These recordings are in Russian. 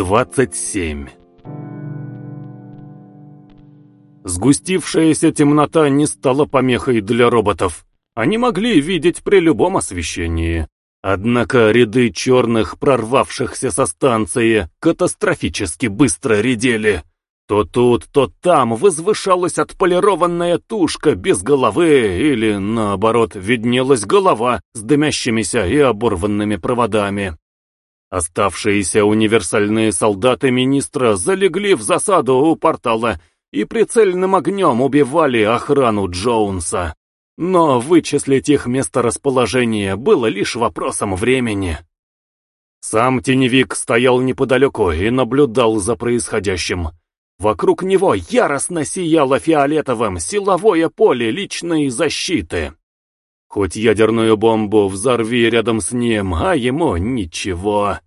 27 Сгустившаяся темнота не стала помехой для роботов. Они могли видеть при любом освещении. Однако ряды черных, прорвавшихся со станции, катастрофически быстро редели. То тут, то там возвышалась отполированная тушка без головы, или, наоборот, виднелась голова с дымящимися и оборванными проводами. Оставшиеся универсальные солдаты министра залегли в засаду у портала и прицельным огнем убивали охрану Джоунса. Но вычислить их месторасположение было лишь вопросом времени. Сам теневик стоял неподалеку и наблюдал за происходящим. Вокруг него яростно сияло фиолетовым силовое поле личной защиты. Хоть ядерную бомбу взорви рядом с ним, а ему ничего.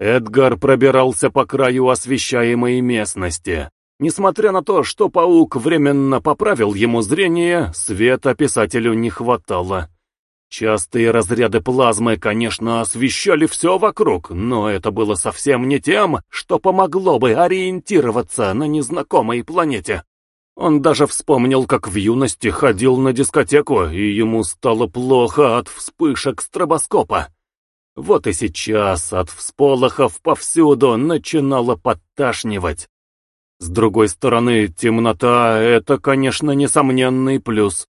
Эдгар пробирался по краю освещаемой местности. Несмотря на то, что паук временно поправил ему зрение, света писателю не хватало. Частые разряды плазмы, конечно, освещали все вокруг, но это было совсем не тем, что помогло бы ориентироваться на незнакомой планете. Он даже вспомнил, как в юности ходил на дискотеку, и ему стало плохо от вспышек стробоскопа. Вот и сейчас от всполохов повсюду начинало подташнивать. С другой стороны, темнота — это, конечно, несомненный плюс.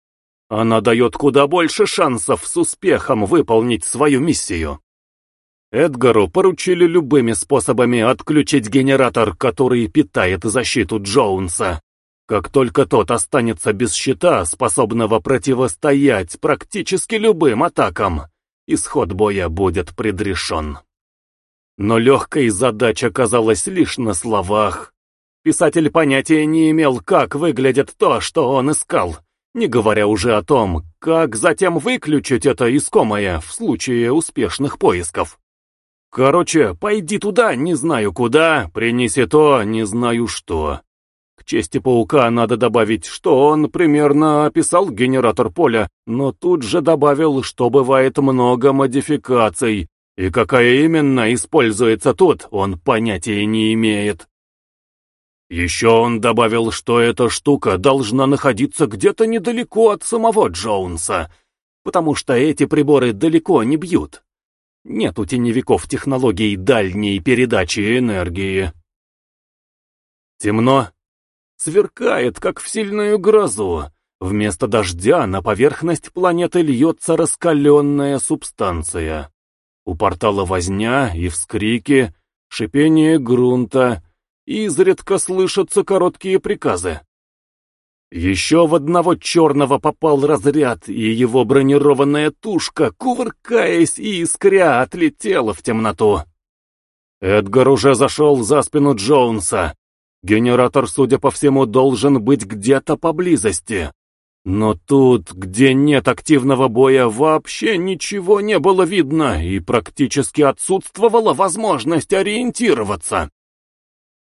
Она дает куда больше шансов с успехом выполнить свою миссию. Эдгару поручили любыми способами отключить генератор, который питает защиту Джоунса. Как только тот останется без щита, способного противостоять практически любым атакам, исход боя будет предрешен. Но легкой задача казалась лишь на словах. Писатель понятия не имел, как выглядит то, что он искал, не говоря уже о том, как затем выключить это искомое в случае успешных поисков. Короче, пойди туда, не знаю куда, принеси то, не знаю что. Чести паука надо добавить, что он примерно описал генератор поля, но тут же добавил, что бывает много модификаций, и какая именно используется тут, он понятия не имеет. Еще он добавил, что эта штука должна находиться где-то недалеко от самого Джоунса, потому что эти приборы далеко не бьют. Нет у теневиков технологий дальней передачи энергии. Темно. Сверкает, как в сильную грозу. Вместо дождя на поверхность планеты льется раскаленная субстанция. У портала возня и вскрики, шипение грунта — изредка слышатся короткие приказы. Еще в одного черного попал разряд, и его бронированная тушка, кувыркаясь и искря, отлетела в темноту. Эдгар уже зашел за спину Джонса. Генератор, судя по всему, должен быть где-то поблизости. Но тут, где нет активного боя, вообще ничего не было видно, и практически отсутствовала возможность ориентироваться.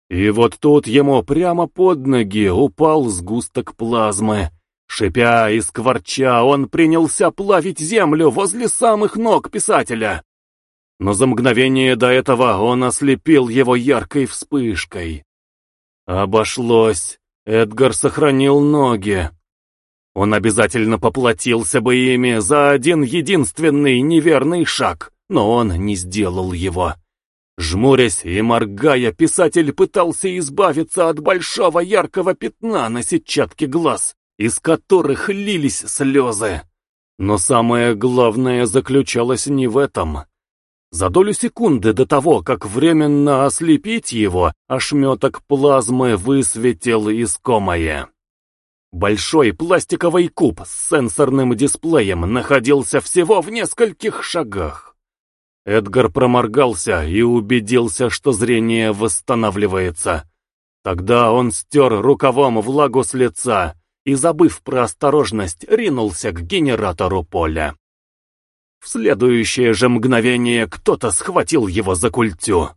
И вот тут ему прямо под ноги упал сгусток плазмы. Шипя и скворча, он принялся плавить землю возле самых ног писателя. Но за мгновение до этого он ослепил его яркой вспышкой. Обошлось. Эдгар сохранил ноги. Он обязательно поплатился бы ими за один единственный неверный шаг, но он не сделал его. Жмурясь и моргая, писатель пытался избавиться от большого яркого пятна на сетчатке глаз, из которых лились слезы. Но самое главное заключалось не в этом. За долю секунды до того, как временно ослепить его, ошметок плазмы высветил искомое. Большой пластиковый куб с сенсорным дисплеем находился всего в нескольких шагах. Эдгар проморгался и убедился, что зрение восстанавливается. Тогда он стер рукавом влагу с лица и, забыв про осторожность, ринулся к генератору поля. В следующее же мгновение кто-то схватил его за культю.